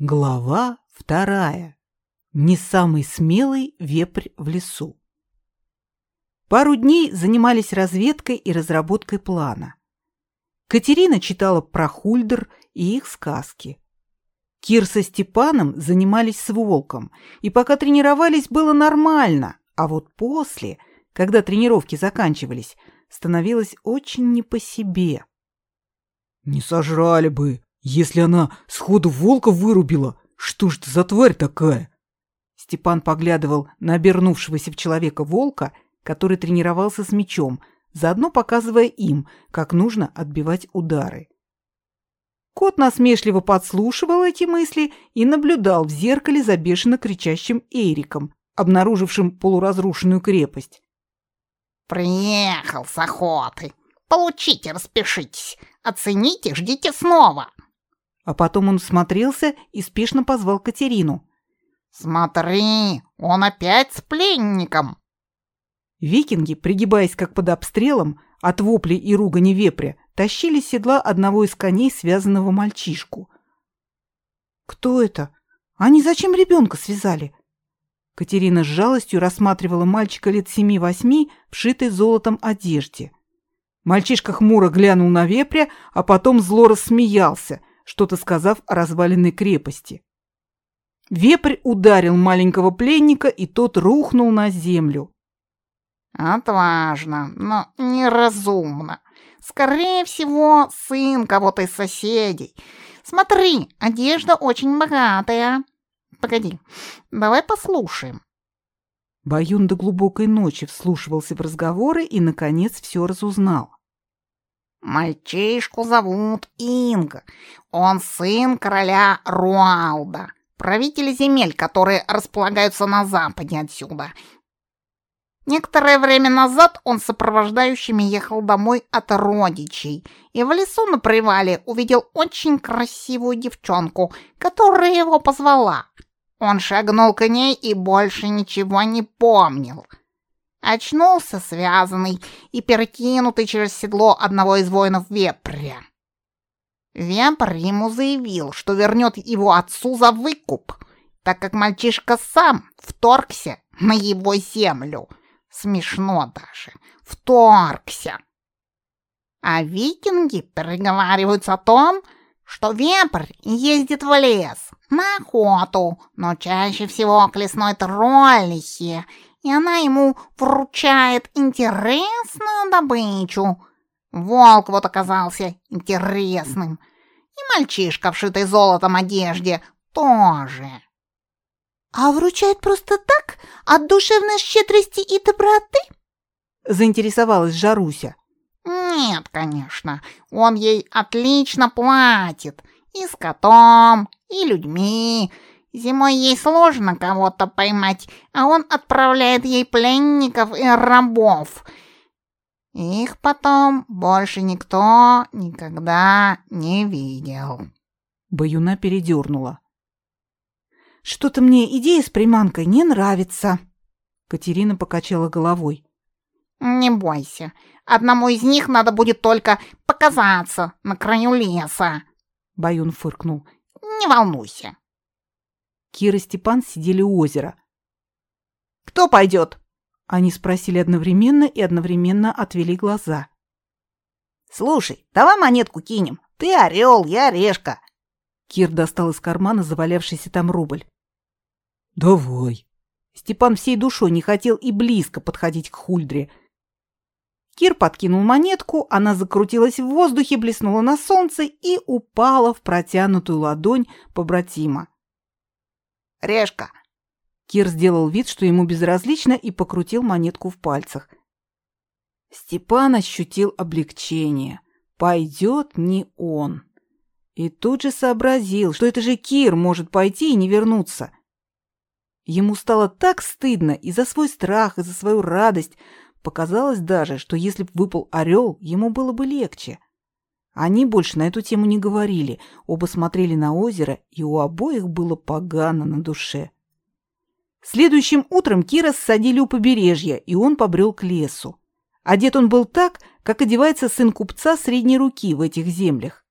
Глава вторая. Не самый смелый вепрь в лесу. Пару дней занимались разведкой и разработкой плана. Катерина читала про Хульдер и их сказки. Кир со Степаном занимались с волком, и пока тренировались, было нормально, а вот после, когда тренировки заканчивались, становилось очень не по себе. «Не сожрали бы!» Если она сходу волка вырубила, что ж это за тварь такая? Степан поглядывал на обернувшегося в человека волка, который тренировался с мечом, заодно показывая им, как нужно отбивать удары. Кот насмешливо подслушивал эти мысли и наблюдал в зеркале за бешено кричащим Эриком, обнаружившим полуразрушенную крепость. «Приехал с охоты. Получите, распишитесь. Оцените, ждите снова». А потом он смотрелся и спешно позвал Катерину. «Смотри, он опять с пленником!» Викинги, пригибаясь как под обстрелом, от воплей и ругани вепря, тащили с седла одного из коней, связанного мальчишку. «Кто это? Они зачем ребенка связали?» Катерина с жалостью рассматривала мальчика лет семи-восьми, вшитой золотом одежде. Мальчишка хмуро глянул на вепря, а потом зло рассмеялся, что-то сказав о разваленной крепости. Вепрь ударил маленького пленника, и тот рухнул на землю. «Отважно, но неразумно. Скорее всего, сын кого-то из соседей. Смотри, одежда очень богатая. Погоди, давай послушаем». Баюн до глубокой ночи вслушивался в разговоры и, наконец, все разузнал. Мальчишку зовут Инг. Он сын короля Руалда, правителя земель, которые располагаются на западе отсюда. Некоторое время назад он сопровождающими ехал домой от родичей и в лесу на привале увидел очень красивую девчонку, которая его позвала. Он шагнул к ней и больше ничего не помнил — Очнулся связанный и перекинутый через седло одного из воинов вепря. Вепрь ему заявил, что вернет его отцу за выкуп, так как мальчишка сам вторгся на его землю. Смешно даже. Вторгся. А викинги переговариваются о том, что вепрь ездит в лес на охоту, но чаще всего к лесной троллихе и она ему вручает интересную добычу. Волк вот оказался интересным. И мальчишка, вшитый золотом одежде, тоже. «А вручает просто так? От душевной щедрости и доброты?» Заинтересовалась Жаруся. «Нет, конечно. Он ей отлично платит. И с котом, и людьми, Зимой ей сложно кого-то поймать, а он отправляет ей пленников и рабов. Их потом больше никто никогда не видел. Баюна передернула. Что-то мне идея с приманкой не нравится. Катерина покачала головой. Не бойся. Одному из них надо будет только показаться на краю леса. Баюн фыркнул. Не волнуйся. Кира и Степан сидели у озера. «Кто пойдет?» Они спросили одновременно и одновременно отвели глаза. «Слушай, давай монетку кинем. Ты орел, я орешка». Кир достал из кармана завалявшийся там рубль. «Давай». Степан всей душой не хотел и близко подходить к Хульдре. Кир подкинул монетку, она закрутилась в воздухе, блеснула на солнце и упала в протянутую ладонь побратима. Решка!» Кир сделал вид, что ему безразлично, и покрутил монетку в пальцах. Степан ощутил облегчение. Пойдет не он. И тут же сообразил, что это же Кир может пойти и не вернуться. Ему стало так стыдно и за свой страх, и за свою радость. Показалось даже, что если б выпал орел, ему было бы легче. Они больше на эту тему не говорили, оба смотрели на озеро, и у обоих было погано на душе. Следующим утром Кира ссадили у побережья, и он побрел к лесу. Одет он был так, как одевается сын купца средней руки в этих землях.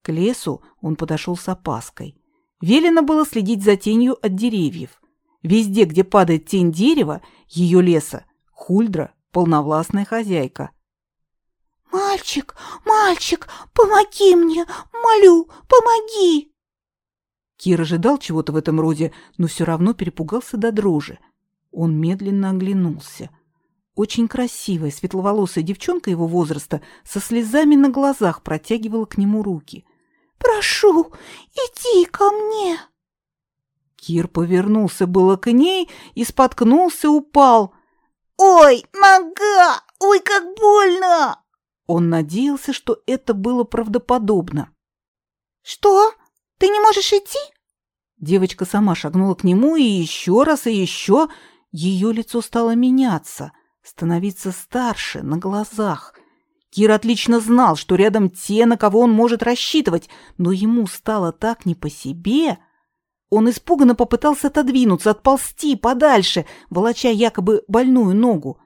К лесу он подошел с опаской. Велено было следить за тенью от деревьев. Везде, где падает тень дерева, ее леса, Хульдра – полновластная хозяйка. «Мальчик, мальчик, помоги мне, молю, помоги!» Кир ожидал чего-то в этом роде, но все равно перепугался до дрожи. Он медленно оглянулся. Очень красивая, светловолосая девчонка его возраста со слезами на глазах протягивала к нему руки. «Прошу, иди ко мне!» Кир повернулся было к ней и споткнулся, упал. «Ой, нога! Ой, как больно!» Он надеялся, что это было правдоподобно. «Что? Ты не можешь идти?» Девочка сама шагнула к нему и еще раз, и еще. Ее лицо стало меняться, становиться старше на глазах. Кир отлично знал, что рядом те, на кого он может рассчитывать, но ему стало так не по себе. Он испуганно попытался отодвинуться, отползти подальше, волоча якобы больную ногу.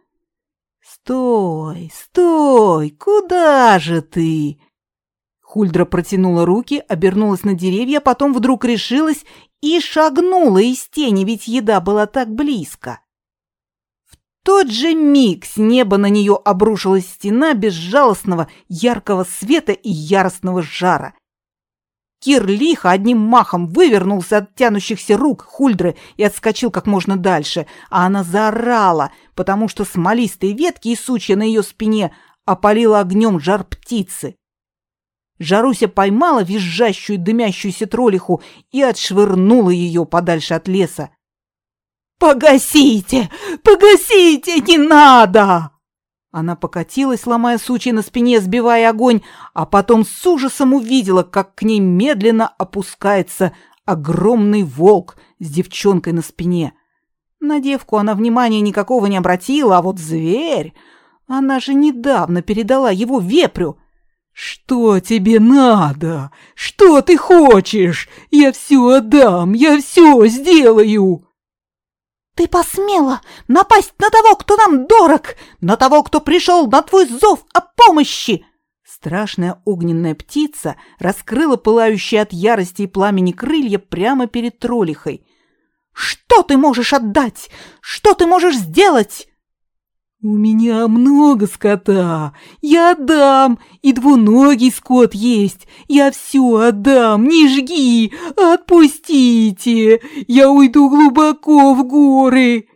«Стой, стой! Куда же ты?» Хульдра протянула руки, обернулась на деревья, а потом вдруг решилась и шагнула из тени, ведь еда была так близко. В тот же миг с неба на нее обрушилась стена безжалостного яркого света и яростного жара. Кир лихо одним махом вывернулся от тянущихся рук Хульдры и отскочил как можно дальше, а она заорала, потому что смолистые ветки и сучья на ее спине опалила огнем жар птицы. Жаруся поймала визжащую дымящуюся троллиху и отшвырнула ее подальше от леса. «Погасите! Погасите! Не надо!» Она покатилась, ломая сучья на спине, сбивая огонь, а потом с ужасом увидела, как к ней медленно опускается огромный волк с девчонкой на спине. На девку она внимания никакого не обратила, а вот зверь... Она же недавно передала его вепрю. «Что тебе надо? Что ты хочешь? Я все отдам, я все сделаю!» Ты посмела напасть на того, кто нам дорог, на того, кто пришел на твой зов о помощи!» Страшная огненная птица раскрыла пылающие от ярости и пламени крылья прямо перед троллихой. «Что ты можешь отдать? Что ты можешь сделать?» «У меня много скота. Я отдам. И двуногий скот есть. Я все отдам. Не жги. Отпустите. Я уйду глубоко в горы».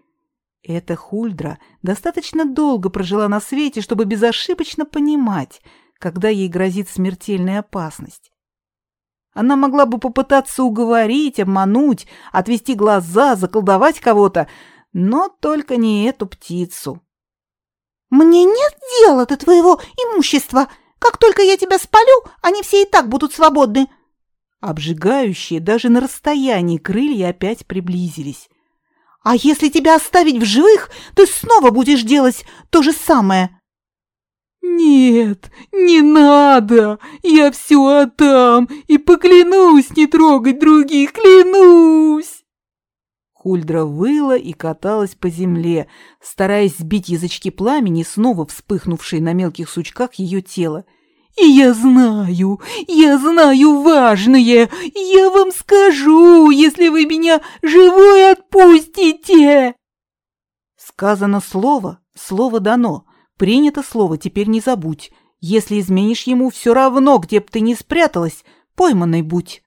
Эта Хульдра достаточно долго прожила на свете, чтобы безошибочно понимать, когда ей грозит смертельная опасность. Она могла бы попытаться уговорить, обмануть, отвести глаза, заколдовать кого-то, но только не эту птицу. «Мне нет дела до твоего имущества. Как только я тебя спалю, они все и так будут свободны». Обжигающие даже на расстоянии крылья опять приблизились. «А если тебя оставить в живых, ты снова будешь делать то же самое». «Нет, не надо! Я все отдам и поклянусь не трогать других, клянусь!» Хульдра выла и каталась по земле, стараясь сбить язычки пламени, снова вспыхнувшие на мелких сучках ее тела. «И я знаю, я знаю важное! Я вам скажу, если вы меня живой отпустите!» Сказано слово, слово дано. Принято слово, теперь не забудь. Если изменишь ему, все равно, где б ты ни спряталась, пойманной будь.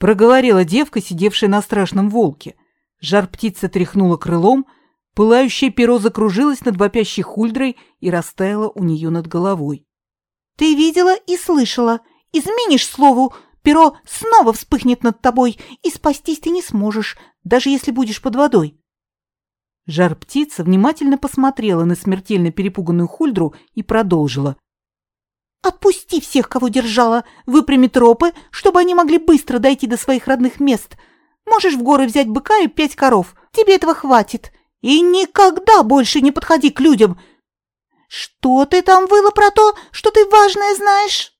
Проговорила девка, сидевшая на страшном волке. Жар птица тряхнула крылом, пылающее перо закружилось над вопящей хульдрой и растаяло у нее над головой. «Ты видела и слышала. Изменишь слову, перо снова вспыхнет над тобой, и спастись ты не сможешь, даже если будешь под водой». Жар птица внимательно посмотрела на смертельно перепуганную хульдру и продолжила. «Отпусти всех, кого держала, выпрями тропы, чтобы они могли быстро дойти до своих родных мест. Можешь в горы взять быка и пять коров. Тебе этого хватит. И никогда больше не подходи к людям. Что ты там выла про то, что ты важное знаешь?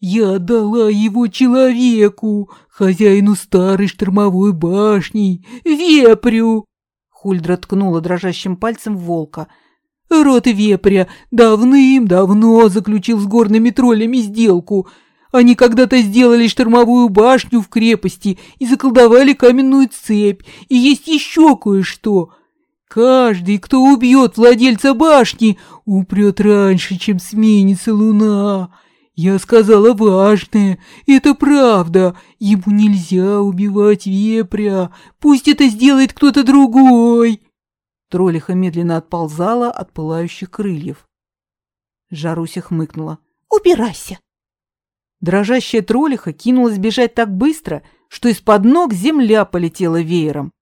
Я дала его человеку, хозяину старой штормовой башни, вепрю. Хульдра ткнула дрожащим пальцем в волка. Род вепря давным-давно заключил с горными троллями сделку — Они когда-то сделали штормовую башню в крепости и заколдовали каменную цепь. И есть еще кое-что. Каждый, кто убьет владельца башни, упрет раньше, чем сменится луна. Я сказала важное, это правда. Ему нельзя убивать вепря. Пусть это сделает кто-то другой. Троллиха медленно отползала от пылающих крыльев. Жаруся хмыкнула. Убирайся. Дрожащая троллиха кинулась бежать так быстро, что из-под ног земля полетела веером.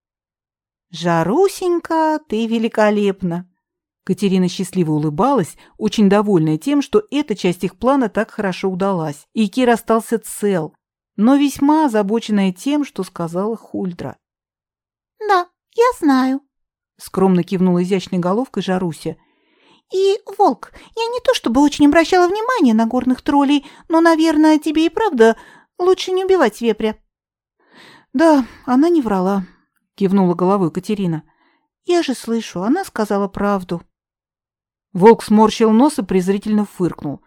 «Жарусенька, ты великолепна!» Катерина счастливо улыбалась, очень довольная тем, что эта часть их плана так хорошо удалась, и Кир остался цел, но весьма озабоченная тем, что сказала Хульдра. «Да, я знаю», — скромно кивнула изящной головкой Жаруся. «И, Волк, я не то чтобы очень обращала внимание на горных троллей, но, наверное, тебе и правда лучше не убивать вепря». «Да, она не врала», — кивнула головой Катерина. «Я же слышу, она сказала правду». Волк сморщил нос и презрительно фыркнул.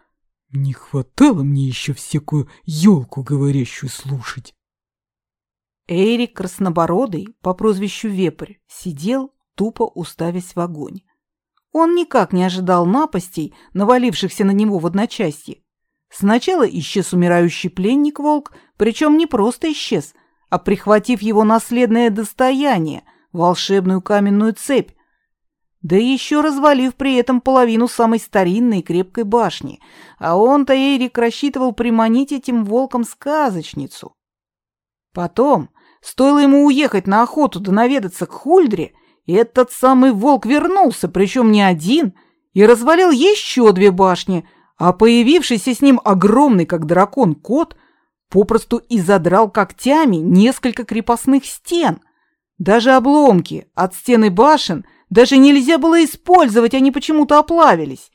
«Не хватало мне еще всякую елку говорящую слушать». Эрик Краснобородый по прозвищу Вепрь сидел, тупо уставясь в огонь. Он никак не ожидал напастей, навалившихся на него в одночасье. Сначала исчез умирающий пленник волк, причем не просто исчез, а прихватив его наследное достояние, волшебную каменную цепь, да еще развалив при этом половину самой старинной и крепкой башни, а он-то Эрик рассчитывал приманить этим волком сказочницу. Потом, стоило ему уехать на охоту да наведаться к Хульдре, этот самый волк вернулся, причем не один, и развалил еще две башни, а появившийся с ним огромный, как дракон, кот попросту и задрал когтями несколько крепостных стен. Даже обломки от стены башен даже нельзя было использовать, они почему-то оплавились.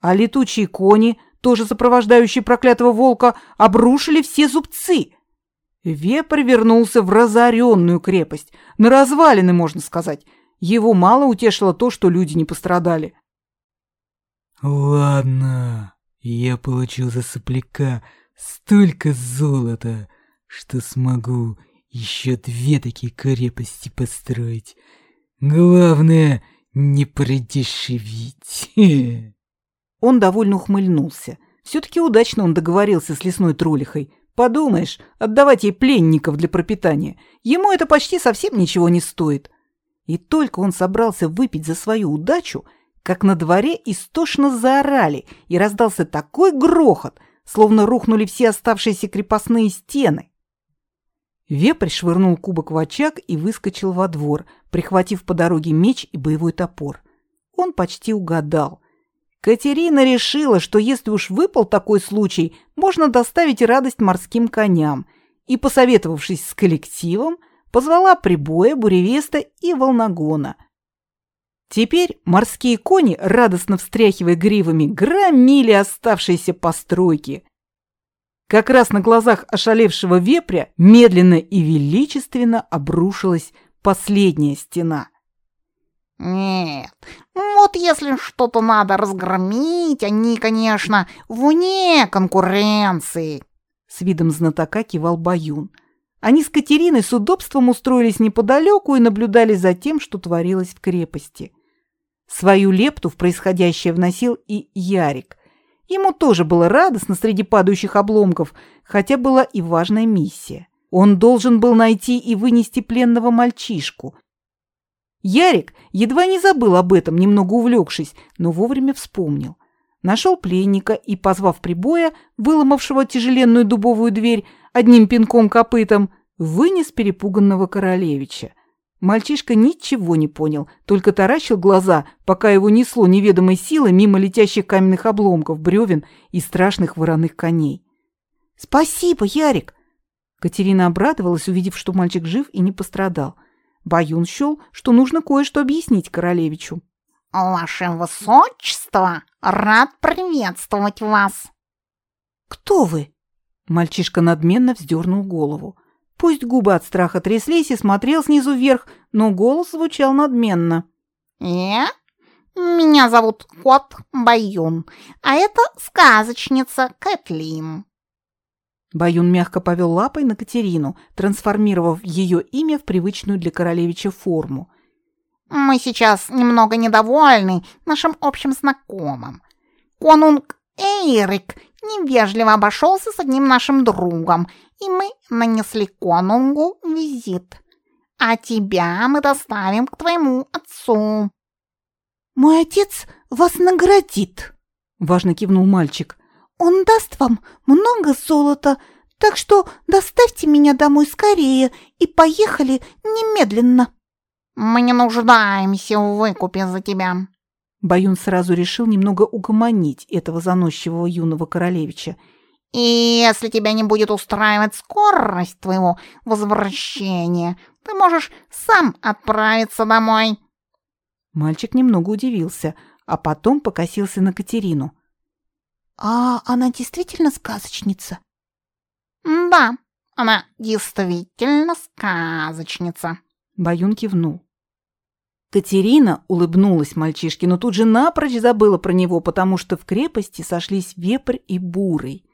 А летучие кони, тоже сопровождающие проклятого волка, обрушили все зубцы — Вепрь вернулся в разоренную крепость, на развалины, можно сказать. Его мало утешило то, что люди не пострадали. «Ладно, я получил за сопляка столько золота, что смогу еще две такие крепости построить. Главное, не продешевить». Он довольно ухмыльнулся. Все-таки удачно он договорился с лесной троллихой. Подумаешь, отдавать ей пленников для пропитания. Ему это почти совсем ничего не стоит. И только он собрался выпить за свою удачу, как на дворе истошно заорали, и раздался такой грохот, словно рухнули все оставшиеся крепостные стены. Вепрь швырнул кубок в очаг и выскочил во двор, прихватив по дороге меч и боевой топор. Он почти угадал. Катерина решила, что если уж выпал такой случай, можно доставить радость морским коням, и, посоветовавшись с коллективом, позвала прибоя, буревеста и волногона. Теперь морские кони, радостно встряхивая гривами, громили оставшиеся постройки. Как раз на глазах ошалевшего вепря медленно и величественно обрушилась последняя стена – нет, вот если что-то надо разгромить, они, конечно, вне конкуренции. С видом знатока кивал Баюн. Они с Катериной с удобством устроились неподалеку и наблюдали за тем, что творилось в крепости. Свою лепту в происходящее вносил и Ярик. Ему тоже было радостно среди падающих обломков, хотя была и важная миссия. Он должен был найти и вынести пленного мальчишку – Ярик едва не забыл об этом, немного увлекшись, но вовремя вспомнил. Нашел пленника и, позвав прибоя, выломавшего тяжеленную дубовую дверь одним пинком копытом, вынес перепуганного королевича. Мальчишка ничего не понял, только таращил глаза, пока его несло неведомой силой мимо летящих каменных обломков, бревен и страшных вороных коней. «Спасибо, Ярик!» Катерина обрадовалась, увидев, что мальчик жив и не пострадал – Баюн счел, что нужно кое-что объяснить королевичу. «Ваше высочество, рад приветствовать вас!» «Кто вы?» Мальчишка надменно вздернул голову. Пусть губы от страха тряслись и смотрел снизу вверх, но голос звучал надменно. «Я? Меня зовут Кот Баюн, а это сказочница Кэтлин». Баюн мягко повел лапой на Катерину, трансформировав ее имя в привычную для королевича форму. «Мы сейчас немного недовольны нашим общим знакомым. Конунг Эйрик невежливо обошелся с одним нашим другом, и мы нанесли конунгу визит. А тебя мы доставим к твоему отцу». «Мой отец вас наградит», — важно кивнул мальчик. Он даст вам много золота, так что доставьте меня домой скорее и поехали немедленно. Мы не нуждаемся в выкупе за тебя. Баюн сразу решил немного угомонить этого заносчивого юного королевича. И если тебя не будет устраивать скорость твоего возвращения, ты можешь сам отправиться домой. Мальчик немного удивился, а потом покосился на Катерину. А она действительно сказочница? Да, она действительно сказочница. Баюн кивнул. Катерина улыбнулась мальчишке, но тут же напрочь забыла про него, потому что в крепости сошлись вепрь и бурый.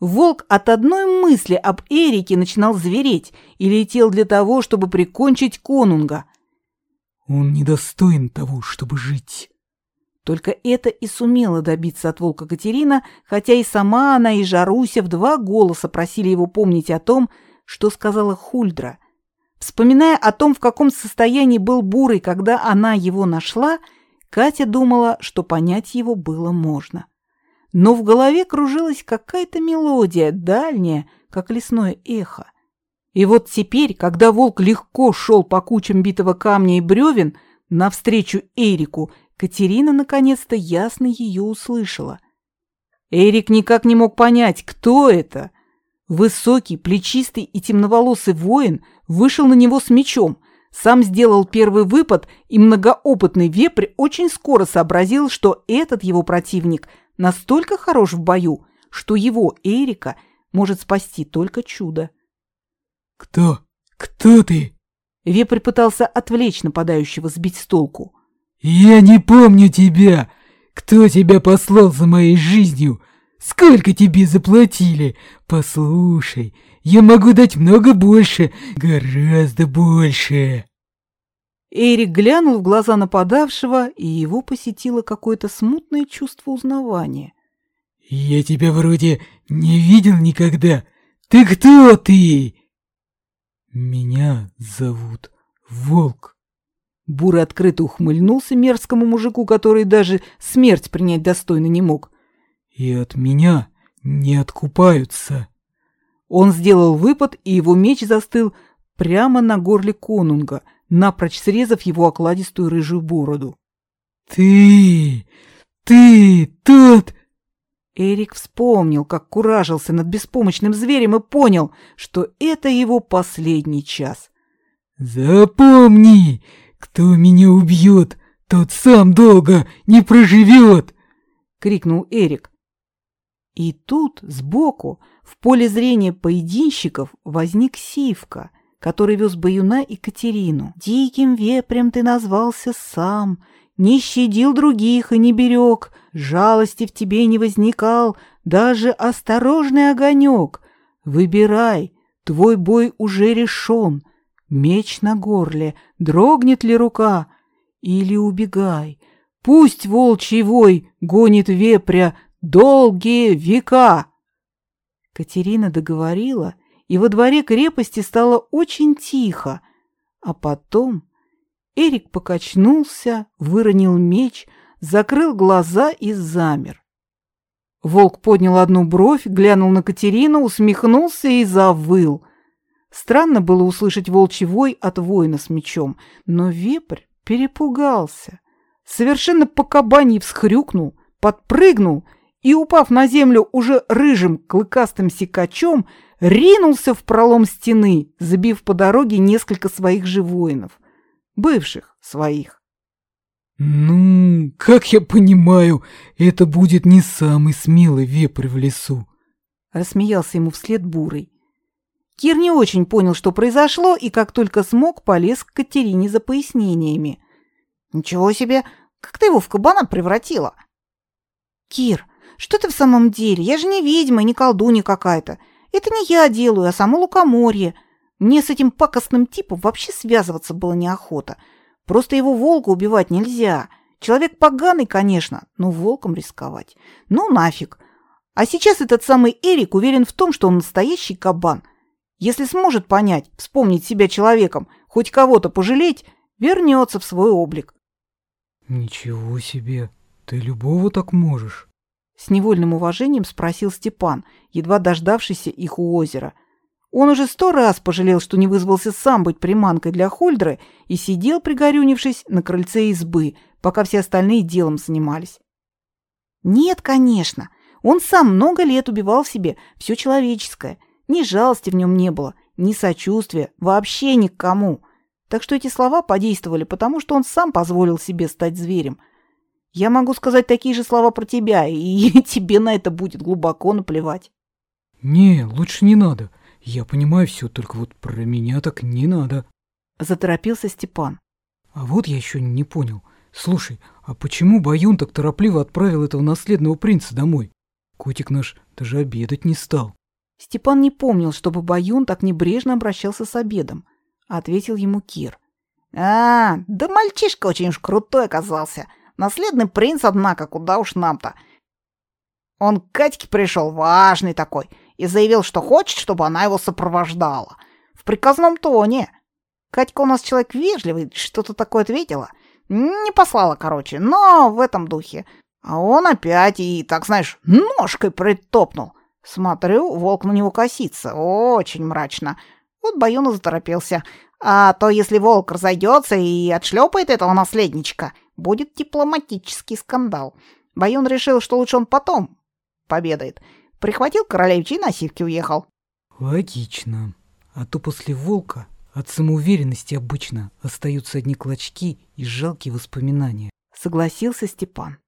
Волк от одной мысли об Эрике начинал звереть и летел для того, чтобы прикончить конунга. «Он недостоин того, чтобы жить», только это и сумела добиться от волка Катерина, хотя и сама она, и Жаруся в два голоса просили его помнить о том, что сказала Хульдра. Вспоминая о том, в каком состоянии был Бурый, когда она его нашла, Катя думала, что понять его было можно. Но в голове кружилась какая-то мелодия, дальняя, как лесное эхо. И вот теперь, когда волк легко шел по кучам битого камня и бревен навстречу Эрику Катерина наконец-то ясно ее услышала. Эрик никак не мог понять, кто это. Высокий, плечистый и темноволосый воин вышел на него с мечом, сам сделал первый выпад, и многоопытный вепрь очень скоро сообразил, что этот его противник настолько хорош в бою, что его, Эрика, может спасти только чудо. «Кто? Кто ты?» Вепрь пытался отвлечь нападающего, сбить с толку. «Я не помню тебя! Кто тебя послал за моей жизнью? Сколько тебе заплатили? Послушай, я могу дать много больше, гораздо больше!» Эрик глянул в глаза нападавшего, и его посетило какое-то смутное чувство узнавания. «Я тебя вроде не видел никогда. Ты кто ты?» «Меня зовут Волк». Бурый открыто ухмыльнулся мерзкому мужику, который даже смерть принять достойно не мог. «И от меня не откупаются». Он сделал выпад, и его меч застыл прямо на горле конунга, напрочь срезав его окладистую рыжую бороду. «Ты! Ты тот!» Эрик вспомнил, как куражился над беспомощным зверем и понял, что это его последний час. «Запомни, «Кто меня убьет, тот сам долго не проживет!» — крикнул Эрик. И тут, сбоку, в поле зрения поединщиков, возник Сивка, который вез Баюна и Катерину. «Диким вепрем ты назвался сам, не щадил других и не берег, жалости в тебе не возникал, даже осторожный огонек. Выбирай, твой бой уже решен, Меч на горле, дрогнет ли рука? Или убегай, пусть волчий вой гонит вепря долгие века. Катерина договорила, и во дворе крепости стало очень тихо, а потом Эрик покачнулся, выронил меч, закрыл глаза и замер. Волк поднял одну бровь, глянул на Катерину, усмехнулся и завыл — Странно было услышать волчий вой от воина с мечом, но вепрь перепугался. Совершенно по кабаньи всхрюкнул, подпрыгнул и, упав на землю уже рыжим клыкастым секачом, ринулся в пролом стены, забив по дороге несколько своих же воинов. Бывших своих. «Ну, как я понимаю, это будет не самый смелый вепрь в лесу», — рассмеялся ему вслед Бурый. Кир не очень понял, что произошло, и как только смог, полез к Катерине за пояснениями. «Ничего себе! Как ты его в кабана превратила?» «Кир, что ты в самом деле? Я же не ведьма, не колдунья какая-то. Это не я делаю, а само лукоморье. Мне с этим пакостным типом вообще связываться было неохота. Просто его волка убивать нельзя. Человек поганый, конечно, но волком рисковать. Ну нафиг. А сейчас этот самый Эрик уверен в том, что он настоящий кабан. Если сможет понять, вспомнить себя человеком, хоть кого-то пожалеть, вернется в свой облик. Ничего себе, ты любого так можешь. С невольным уважением спросил Степан, едва дождавшийся их у озера. Он уже сто раз пожалел, что не вызвался сам быть приманкой для Хольдры и сидел, пригорюнившись, на крыльце избы, пока все остальные делом занимались. Нет, конечно, он сам много лет убивал в себе все человеческое. Ни жалости в нем не было, ни сочувствия, вообще ни к кому. Так что эти слова подействовали, потому что он сам позволил себе стать зверем – я могу сказать такие же слова про тебя, и тебе на это будет глубоко наплевать. Не, лучше не надо. Я понимаю все, только вот про меня так не надо. Заторопился Степан. А вот я еще не понял. Слушай, а почему Баюн так торопливо отправил этого наследного принца домой? Котик наш даже обедать не стал. Степан не помнил, чтобы Баюн так небрежно обращался с обедом. Ответил ему Кир. А, да мальчишка очень уж крутой оказался. Наследный принц, однако, куда уж нам-то. Он к Катьке пришел, важный такой, и заявил, что хочет, чтобы она его сопровождала. В приказном тоне. Катька у нас человек вежливый, что-то такое ответила. Не послала, короче, но в этом духе. А он опять и, так знаешь, ножкой притопнул. Смотрю, волк на него косится, очень мрачно. Вот Баюна заторопился. А то если волк разойдется и отшлепает этого наследничка, будет дипломатический скандал. Баюн решил, что лучше он потом победает. Прихватил королевичи и на сивке уехал. Логично. А то после волка от самоуверенности обычно остаются одни клочки и жалкие воспоминания. Согласился Степан.